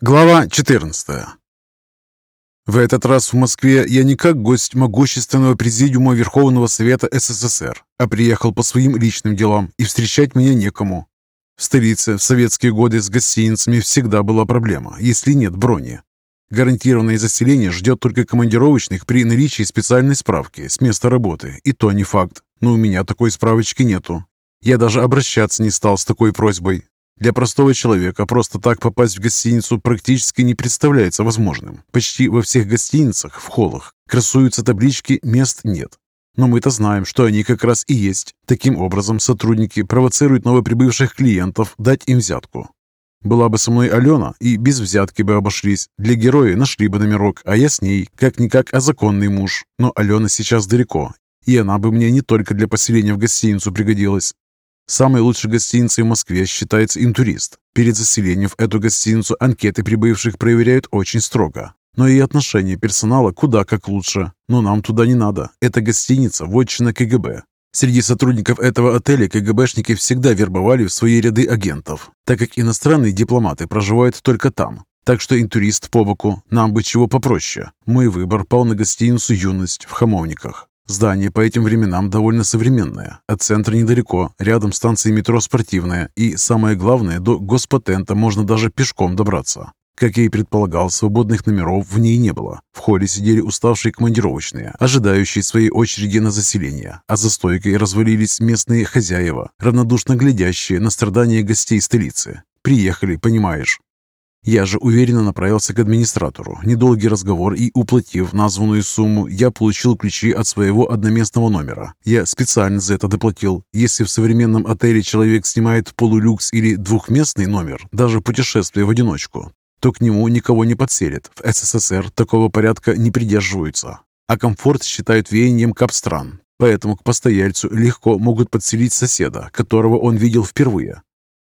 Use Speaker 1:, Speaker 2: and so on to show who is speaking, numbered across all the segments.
Speaker 1: Глава 14 В этот раз в Москве я не как гость могущественного президиума Верховного Совета СССР, а приехал по своим личным делам, и встречать меня некому. В столице в советские годы с гостиницами всегда была проблема, если нет брони. Гарантированное заселение ждет только командировочных при наличии специальной справки с места работы, и то не факт, но у меня такой справочки нету. Я даже обращаться не стал с такой просьбой, для простого человека просто так попасть в гостиницу практически не представляется возможным. Почти во всех гостиницах, в холлах, красуются таблички «Мест нет». Но мы-то знаем, что они как раз и есть. Таким образом, сотрудники провоцируют новоприбывших клиентов дать им взятку. Была бы со мной Алена, и без взятки бы обошлись. Для героя нашли бы номерок, а я с ней, как-никак, а законный муж. Но Алена сейчас далеко, и она бы мне не только для поселения в гостиницу пригодилась. Самой лучшей гостиницей в Москве считается «Интурист». Перед заселением в эту гостиницу анкеты прибывших проверяют очень строго. Но и отношение персонала куда как лучше. Но нам туда не надо. Это гостиница, вотчина КГБ. Среди сотрудников этого отеля КГБшники всегда вербовали в свои ряды агентов, так как иностранные дипломаты проживают только там. Так что интурист по боку, нам бы чего попроще. Мой выбор пал на гостиницу «Юность» в Хамовниках. Здание по этим временам довольно современное. От центра недалеко, рядом станция метро «Спортивная». И, самое главное, до госпатента можно даже пешком добраться. Как я и предполагал, свободных номеров в ней не было. В холле сидели уставшие командировочные, ожидающие своей очереди на заселение, а за стойкой развалились местные хозяева, равнодушно глядящие на страдания гостей столицы. Приехали, понимаешь. Я же уверенно направился к администратору. Недолгий разговор и, уплатив названную сумму, я получил ключи от своего одноместного номера. Я специально за это доплатил. Если в современном отеле человек снимает полулюкс или двухместный номер, даже путешествие в одиночку, то к нему никого не подселят. В СССР такого порядка не придерживаются. А комфорт считают веянием капстран. Поэтому к постояльцу легко могут подселить соседа, которого он видел впервые.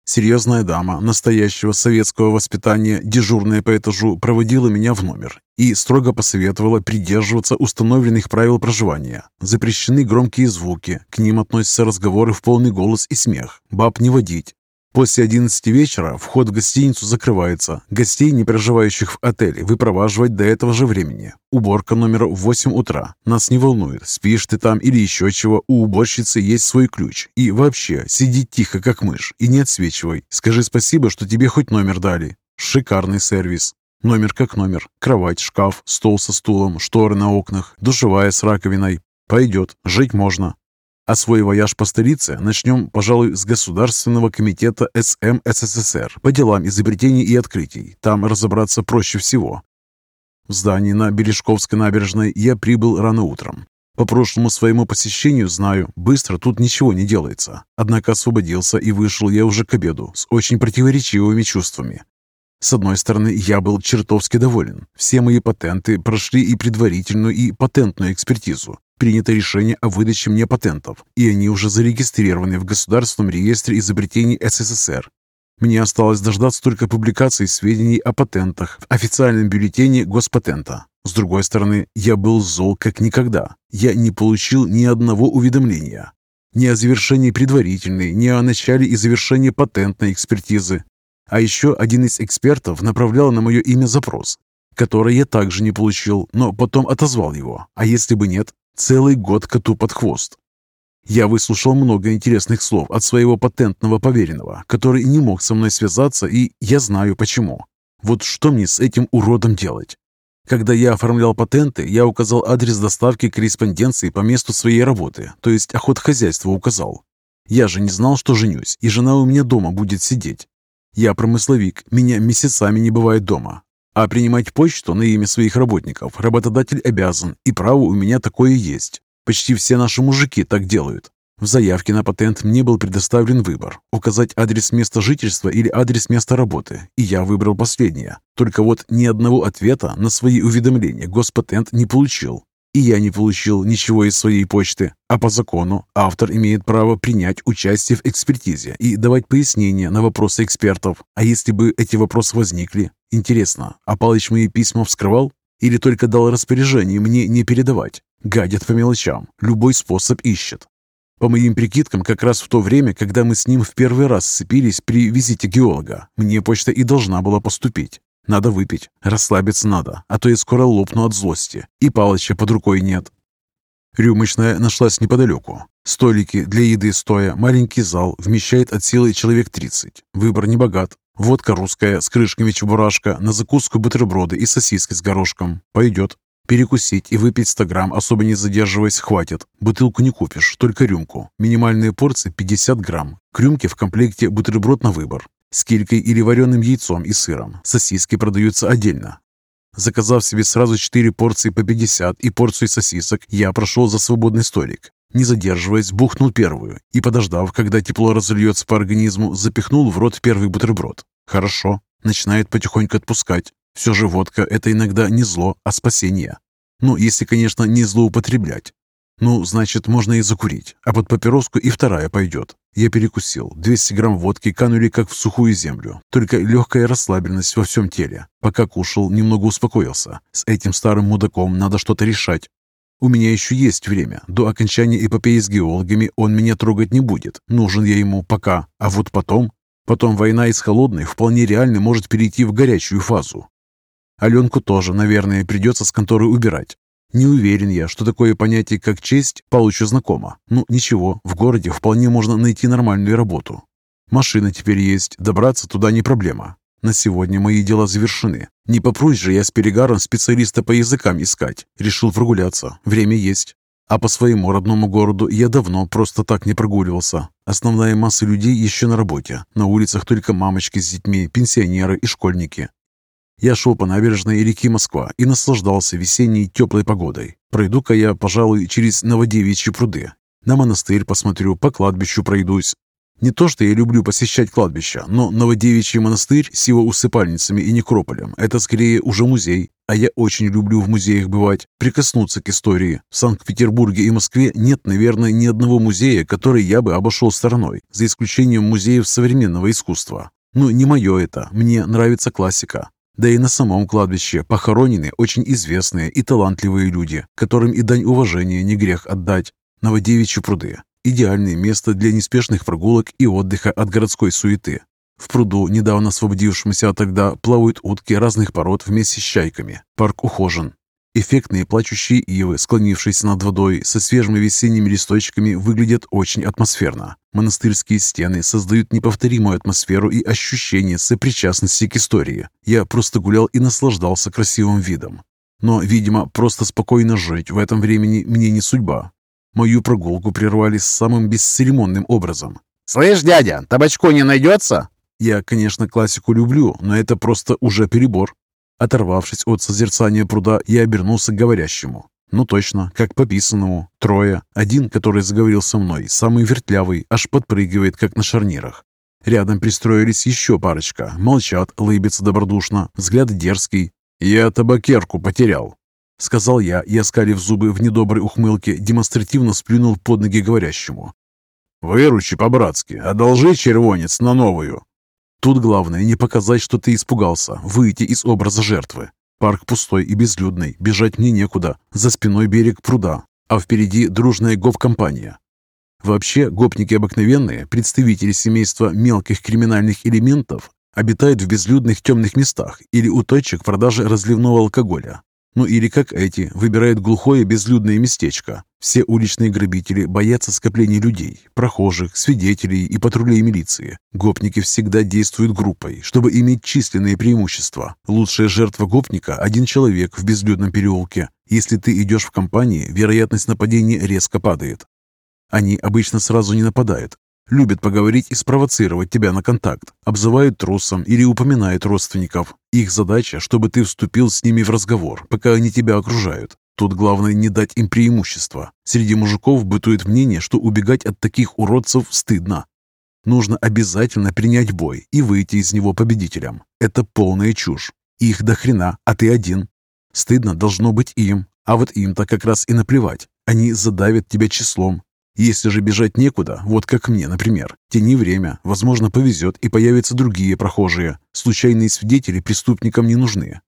Speaker 1: Серьезная дама настоящего советского воспитания, дежурная по этажу, проводила меня в номер и строго посоветовала придерживаться установленных правил проживания. Запрещены громкие звуки, к ним относятся разговоры в полный голос и смех, баб не водить, После 11 вечера вход в гостиницу закрывается. Гостей, не проживающих в отеле, выпроваживать до этого же времени. Уборка номера в 8 утра. Нас не волнует, спишь ты там или еще чего. У уборщицы есть свой ключ. И вообще, сиди тихо, как мышь, и не отсвечивай. Скажи спасибо, что тебе хоть номер дали. Шикарный сервис. Номер как номер. Кровать, шкаф, стол со стулом, шторы на окнах, душевая с раковиной. Пойдет, жить можно. А свой вояж по столице начнем, пожалуй, с Государственного комитета СМ СССР по делам изобретений и открытий. Там разобраться проще всего. В здании на Бережковской набережной я прибыл рано утром. По прошлому своему посещению знаю, быстро тут ничего не делается. Однако освободился и вышел я уже к обеду с очень противоречивыми чувствами. С одной стороны, я был чертовски доволен. Все мои патенты прошли и предварительную, и патентную экспертизу. Принято решение о выдаче мне патентов, и они уже зарегистрированы в Государственном реестре изобретений СССР. Мне осталось дождаться только публикации сведений о патентах в официальном бюллетене Госпатента. С другой стороны, я был зол как никогда. Я не получил ни одного уведомления. Ни о завершении предварительной, ни о начале и завершении патентной экспертизы. А еще один из экспертов направлял на мое имя запрос, который я также не получил, но потом отозвал его. А если бы нет, Целый год коту под хвост. Я выслушал много интересных слов от своего патентного поверенного, который не мог со мной связаться, и я знаю почему. Вот что мне с этим уродом делать? Когда я оформлял патенты, я указал адрес доставки корреспонденции по месту своей работы, то есть охотхозяйство указал. Я же не знал, что женюсь, и жена у меня дома будет сидеть. Я промысловик, меня месяцами не бывает дома, а принимать почту на имя своих работников работодатель обязан, и право у меня такое есть. Почти все наши мужики так делают. В заявке на патент мне был предоставлен выбор – указать адрес места жительства или адрес места работы, и я выбрал последнее. Только вот ни одного ответа на свои уведомления госпатент не получил. И я не получил ничего из своей почты. А по закону автор имеет право принять участие в экспертизе и давать пояснения на вопросы экспертов. А если бы эти вопросы возникли, Интересно, а Палыч мои письма вскрывал? Или только дал распоряжение мне не передавать? Гадят по мелочам, любой способ ищет. По моим прикидкам, как раз в то время, когда мы с ним в первый раз сцепились при визите геолога, мне почта и должна была поступить. Надо выпить, расслабиться надо, а то я скоро лопну от злости, и Палыча под рукой нет. Рюмочная нашлась неподалеку. Столики для еды стоя, маленький зал, вмещает от силы человек 30. Выбор не богат. Водка русская с крышками чебурашка, на закуску бутерброды и сосиски с горошком. Пойдет. Перекусить и выпить 100 грамм, особо не задерживаясь, хватит. Бутылку не купишь, только рюмку. Минимальные порции 50 грамм. К рюмке в комплекте бутерброд на выбор. С килькой или вареным яйцом и сыром. Сосиски продаются отдельно. Заказав себе сразу 4 порции по 50 и порцию сосисок, я прошел за свободный столик. Не задерживаясь, бухнул первую и, подождав, когда тепло разольется по организму, запихнул в рот первый бутерброд. Хорошо, начинает потихоньку отпускать. Все же водка – это иногда не зло, а спасение. Ну, если, конечно, не злоупотреблять. Ну, значит, можно и закурить, а под папироску и вторая пойдет. Я перекусил. 200 грамм водки канули как в сухую землю. Только легкая расслабленность во всем теле. Пока кушал, немного успокоился. С этим старым мудаком надо что-то решать. У меня еще есть время. До окончания эпопеи с геологами он меня трогать не будет. Нужен я ему пока. А вот потом... Потом война из холодной вполне реально может перейти в горячую фазу. Аленку тоже, наверное, придется с конторы убирать. Не уверен я, что такое понятие, как честь, Палычу знакомо. Ну, ничего, в городе вполне можно найти нормальную работу. Машина теперь есть, добраться туда не проблема. На сегодня мои дела завершены. Не попрусь же я с перегаром специалиста по языкам искать. Решил прогуляться. Время есть. А по своему родному городу я давно просто так не прогуливался. Основная масса людей еще на работе. На улицах только мамочки с детьми, пенсионеры и школьники. Я шел по набережной реки Москва и наслаждался весенней теплой погодой. Пройду-ка я, пожалуй, через Новодевичьи пруды. На монастырь посмотрю, по кладбищу пройдусь. Не то, что я люблю посещать кладбища, но Новодевичий монастырь с его усыпальницами и некрополем – это скорее уже музей. А я очень люблю в музеях бывать, прикоснуться к истории. В Санкт-Петербурге и Москве нет, наверное, ни одного музея, который я бы обошел стороной, за исключением музеев современного искусства. Ну, не мое это, мне нравится классика. Да и на самом кладбище похоронены очень известные и талантливые люди, которым и дань уважения не грех отдать. Новодевичьи пруды – идеальное место для неспешных прогулок и отдыха от городской суеты. В пруду, недавно освободившемся тогда, плавают утки разных пород вместе с чайками. Парк ухожен. Эффектные плачущие ивы, склонившиеся над водой, со свежими весенними листочками, выглядят очень атмосферно. Монастырские стены создают неповторимую атмосферу и ощущение сопричастности к истории. Я просто гулял и наслаждался красивым видом. Но, видимо, просто спокойно жить в этом времени мне не судьба. Мою прогулку прервали самым бесцеремонным образом.
Speaker 2: «Слышь, дядя, табачку не найдется?»
Speaker 1: Я, конечно, классику люблю, но это просто уже перебор. Оторвавшись от созерцания пруда, я обернулся к говорящему. Ну точно, как по писанному. Трое. Один, который заговорил со мной, самый вертлявый, аж подпрыгивает, как на шарнирах. Рядом пристроились еще парочка. Молчат, лыбятся добродушно, взгляд дерзкий. «Я табакерку потерял», — сказал я и, оскалив зубы в недоброй ухмылке, демонстративно сплюнул под ноги говорящему. «Выручи по-братски, одолжи червонец на новую». Тут главное не показать, что ты испугался, выйти из образа жертвы. Парк пустой и безлюдный, бежать мне некуда, за спиной берег пруда, а впереди дружная гоп-компания. Вообще, гопники обыкновенные, представители семейства мелких криминальных элементов, обитают в безлюдных темных местах или у точек продажи разливного алкоголя. Ну или как эти, выбирают глухое безлюдное местечко. Все уличные грабители боятся скопления людей, прохожих, свидетелей и патрулей милиции. Гопники всегда действуют группой, чтобы иметь численные преимущества. Лучшая жертва гопника – один человек в безлюдном переулке. Если ты идешь в компании, вероятность нападения резко падает. Они обычно сразу не нападают, Любят поговорить и спровоцировать тебя на контакт. Обзывают трусом или упоминают родственников. Их задача, чтобы ты вступил с ними в разговор, пока они тебя окружают. Тут главное не дать им преимущества. Среди мужиков бытует мнение, что убегать от таких уродцев стыдно. Нужно обязательно принять бой и выйти из него победителем. Это полная чушь. Их до хрена, а ты один. Стыдно должно быть им, а вот им-то как раз и наплевать. Они задавят тебя числом, если же бежать некуда, вот как мне, например, тяни время, возможно, повезет и появятся другие прохожие. Случайные свидетели преступникам не нужны.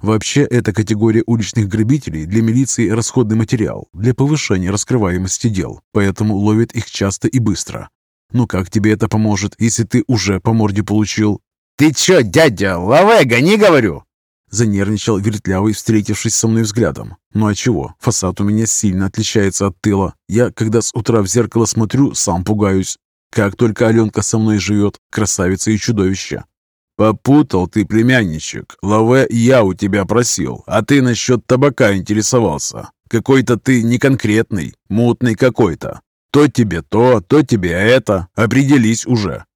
Speaker 1: Вообще, эта категория уличных грабителей для милиции расходный материал для повышения раскрываемости дел, поэтому ловят их часто и быстро. Ну как тебе это поможет, если ты уже по морде получил?
Speaker 2: «Ты чё, дядя, лаве, гони, говорю!»
Speaker 1: Занервничал вертлявый, встретившись со мной взглядом. Ну а чего? Фасад у меня сильно отличается от тыла. Я, когда с утра в зеркало смотрю, сам пугаюсь. Как только Аленка со мной живет, красавица и чудовище. «Попутал ты, племянничек. Лаве я у тебя просил, а ты насчет табака интересовался. Какой-то ты неконкретный, мутный какой-то. То тебе то, то тебе это. Определись уже».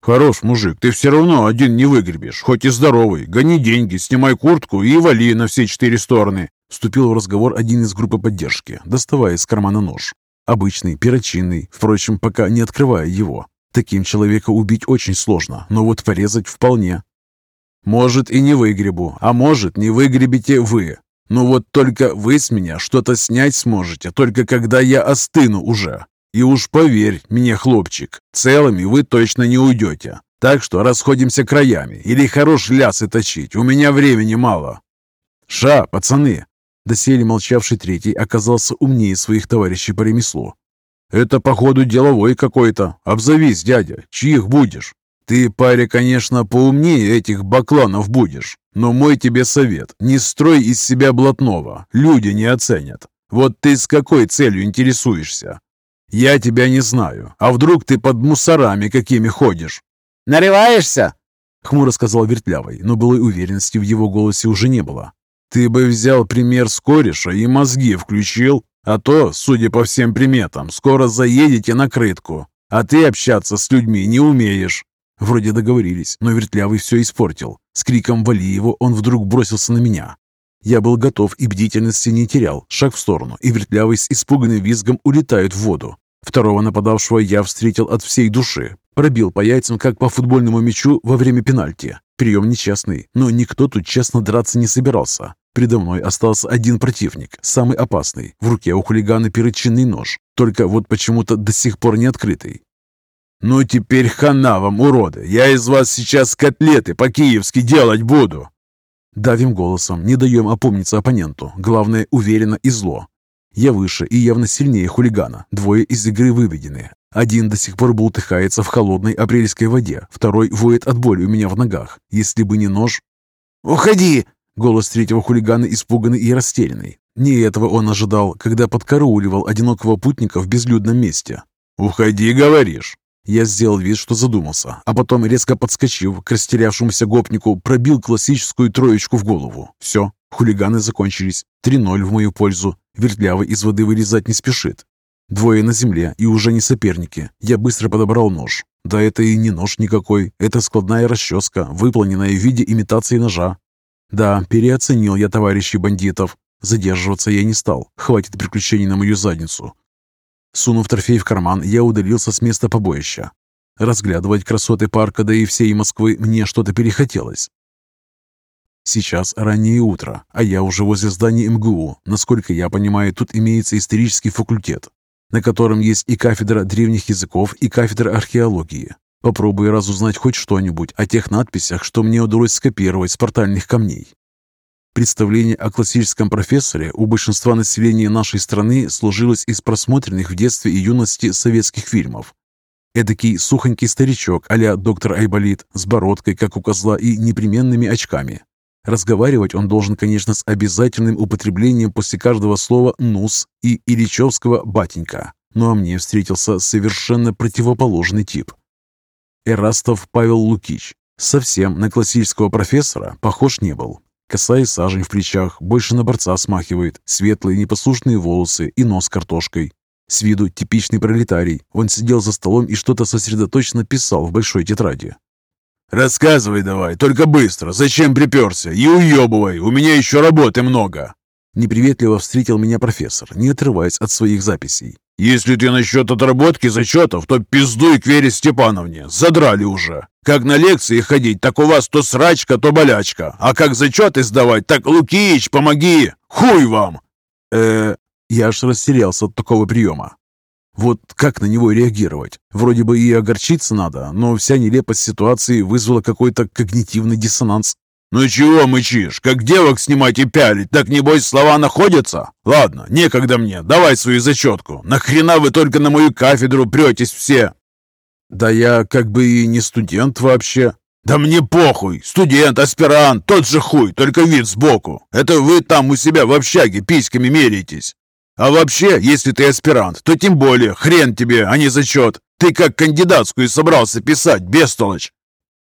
Speaker 1: «Хорош, мужик, ты все равно один не выгребешь, хоть и здоровый. Гони деньги, снимай куртку и вали на все четыре стороны». Вступил в разговор один из группы поддержки, доставая из кармана нож. Обычный, перочинный, впрочем, пока не открывая его. Таким человека убить очень сложно, но вот порезать вполне. Может и не выгребу, а может не выгребете вы. Ну вот только вы с меня что-то снять сможете, только когда я остыну уже. И уж поверь мне, хлопчик, целыми вы точно не уйдете. Так что расходимся краями, или хорош лясы точить, у меня времени мало. Ша, пацаны!» Доселе молчавший третий оказался умнее своих товарищей по ремеслу. «Это, походу, деловой какой-то. Обзовись, дядя, чьих будешь? Ты, паря, конечно, поумнее этих бакланов будешь, но мой тебе совет, не строй из себя блатного, люди не оценят. Вот ты с какой целью интересуешься? Я тебя не знаю, а вдруг ты под мусорами какими ходишь?»
Speaker 2: «Нарываешься?»
Speaker 1: — хмуро сказал Вертлявый, но былой уверенности в его голосе уже не было. «Ты бы взял пример с кореша и мозги включил, а то, судя по всем приметам, скоро заедете на крытку, а ты общаться с людьми не умеешь». Вроде договорились, но Вертлявый все испортил. С криком «Вали его!» он вдруг бросился на меня. Я был готов и бдительности не терял. Шаг в сторону, и Вертлявый с испуганным визгом улетает в воду. Второго нападавшего я встретил от всей души. Пробил по яйцам, как по футбольному мячу во время пенальти. Прием нечестный, но никто тут честно драться не собирался. Передо мной остался один противник, самый опасный. В руке у хулигана перочинный нож, только вот почему-то до сих пор не открытый. «Ну теперь хана вам, уроды! Я из вас сейчас котлеты по-киевски делать буду!» Давим голосом, не даем опомниться оппоненту. Главное, уверенно и зло. Я выше и явно сильнее хулигана. Двое из игры выведены. Один до сих пор бултыхается в холодной апрельской воде, второй воет от боли у меня в ногах. Если бы не нож... «Уходи!» Голос третьего хулигана испуганный и растерянный. Не этого он ожидал, когда подкарауливал одинокого путника в безлюдном месте. «Уходи, говоришь!» Я сделал вид, что задумался, а потом, резко подскочив к растерявшемуся гопнику, пробил классическую троечку в голову. Все, хулиганы закончились. 3-0 в мою пользу. Вертлявый из воды вылезать не спешит. Двое на земле и уже не соперники. Я быстро подобрал нож. Да это и не нож никакой. Это складная расческа, выполненная в виде имитации ножа. Да, переоценил я товарищей бандитов. Задерживаться я не стал. Хватит приключений на мою задницу. Сунув трофей в карман, я удалился с места побоища. Разглядывать красоты парка, да и всей Москвы, мне что-то перехотелось. Сейчас раннее утро, а я уже возле здания МГУ. Насколько я понимаю, тут имеется исторический факультет, на котором есть и кафедра древних языков, и кафедра археологии. Попробую разузнать хоть что-нибудь о тех надписях, что мне удалось скопировать с портальных камней. Представление о классическом профессоре у большинства населения нашей страны сложилось из просмотренных в детстве и юности советских фильмов. Эдакий сухонький старичок а доктор Айболит с бородкой, как у козла, и непременными очками. Разговаривать он должен, конечно, с обязательным употреблением после каждого слова «нус» и Ильичевского «батенька». Ну а мне встретился совершенно противоположный тип. Эрастов Павел Лукич. Совсем на классического профессора похож не был. Косая сажень в плечах, больше на борца смахивает, светлые непослушные волосы и нос картошкой. С виду типичный пролетарий. Он сидел за столом и что-то сосредоточенно писал в большой тетради. «Рассказывай давай, только быстро. Зачем приперся? И уебывай, у меня еще работы много!» Неприветливо встретил меня профессор, не отрываясь от своих записей. «Если ты насчет отработки зачетов, то пиздуй к Вере Степановне. Задрали уже. Как на лекции ходить, так у вас то срачка, то болячка. А как зачеты сдавать, так Лукич, помоги! Хуй вам!» э Я аж растерялся от такого приема. Вот как на него реагировать? Вроде бы и огорчиться надо, но вся нелепость ситуации вызвала какой-то когнитивный диссонанс. «Ну чего мычишь? Как девок снимать и пялить, так небось слова находятся? Ладно, некогда мне, давай свою зачетку. Нахрена вы только на мою кафедру претесь все?» «Да я как бы и не студент вообще». «Да мне похуй! Студент, аспирант, тот же хуй, только вид сбоку. Это вы там у себя в общаге письками меряетесь. А вообще, если ты аспирант, то тем более хрен тебе, а не зачет. Ты как кандидатскую собрался писать, бестолочь!»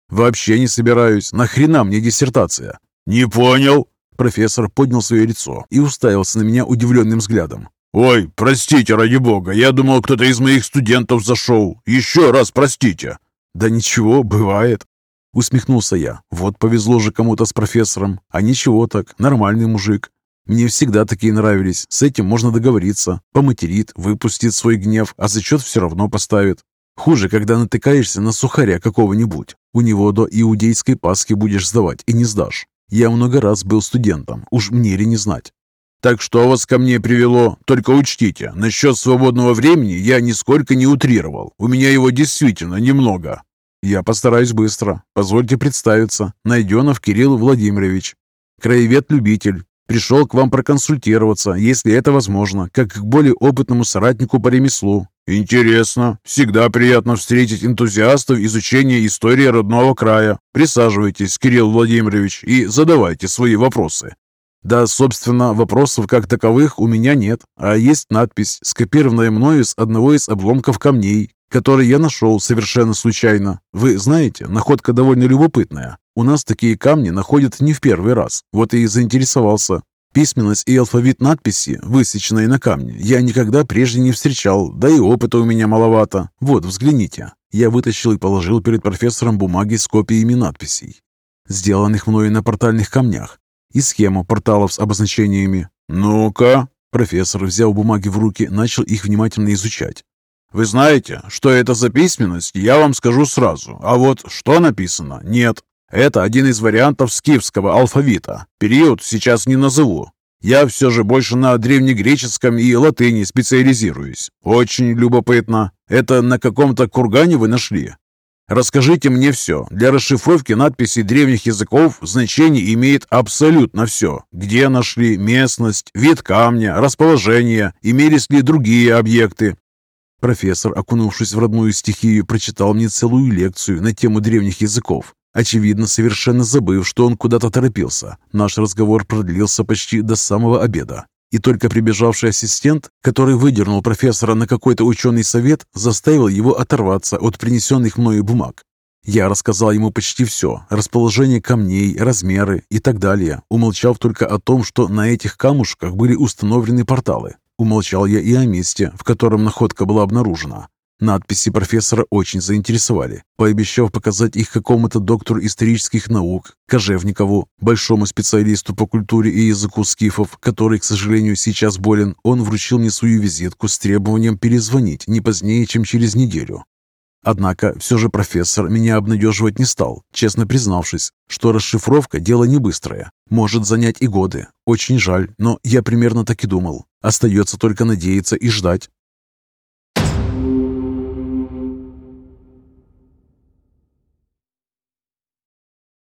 Speaker 1: «Вообще не собираюсь. Нахрена мне диссертация?» «Не понял». Профессор поднял свое лицо и уставился на меня удивленным взглядом. «Ой, простите, ради бога, я думал, кто-то из моих студентов зашел. Еще раз простите». «Да ничего, бывает». Усмехнулся я. Вот повезло же кому-то с профессором. А ничего так, нормальный мужик. Мне всегда такие нравились. С этим можно договориться. Поматерит, выпустит свой гнев, а зачет все равно поставит. Хуже, когда натыкаешься на сухаря какого-нибудь. У него до иудейской Пасхи будешь сдавать и не сдашь. Я много раз был студентом, уж мне ли не знать. Так что вас ко мне привело? Только учтите, насчет свободного времени я нисколько не утрировал. У меня его действительно немного. Я постараюсь быстро. Позвольте представиться. Найденов Кирилл Владимирович. Краевед-любитель. Пришел к вам проконсультироваться, если это возможно, как к более опытному соратнику по ремеслу. Интересно. Всегда приятно встретить энтузиастов изучения истории родного края. Присаживайтесь, Кирилл Владимирович, и задавайте свои вопросы. Да, собственно, вопросов как таковых у меня нет, а есть надпись, скопированная мною с одного из обломков камней, который я нашел совершенно случайно. Вы знаете, находка довольно любопытная. У нас такие камни находят не в первый раз. Вот и заинтересовался. Письменность и алфавит надписи, высеченные на камне, я никогда прежде не встречал, да и опыта у меня маловато. Вот, взгляните. Я вытащил и положил перед профессором бумаги с копиями надписей, сделанных мною на портальных камнях, и схему порталов с обозначениями. «Ну-ка!» Профессор, взяв бумаги в руки, начал их внимательно изучать. Вы знаете, что это за письменность, я вам скажу сразу. А вот что написано, нет. Это один из вариантов скифского алфавита. Период сейчас не назову. Я все же больше на древнегреческом и латыни специализируюсь. Очень любопытно. Это на каком-то кургане вы нашли? Расскажите мне все. Для расшифровки надписей древних языков значение имеет абсолютно все. Где нашли, местность, вид камня, расположение, имелись ли другие объекты, Профессор, окунувшись в родную стихию, прочитал мне целую лекцию на тему древних языков. Очевидно, совершенно забыв, что он куда-то торопился. Наш разговор продлился почти до самого обеда. И только прибежавший ассистент, который выдернул профессора на какой-то ученый совет, заставил его оторваться от принесенных мною бумаг. Я рассказал ему почти все, расположение камней, размеры и так далее, умолчав только о том, что на этих камушках были установлены порталы. Умолчал я и о месте, в котором находка была обнаружена. Надписи профессора очень заинтересовали, пообещав показать их какому-то доктору исторических наук, Кожевникову, большому специалисту по культуре и языку скифов, который, к сожалению, сейчас болен, он вручил мне свою визитку с требованием перезвонить не позднее, чем через неделю. Однако все же профессор меня обнадеживать не стал, честно признавшись, что расшифровка – дело не быстрое, может занять и годы. Очень жаль, но я примерно так и думал. Остается только надеяться и ждать.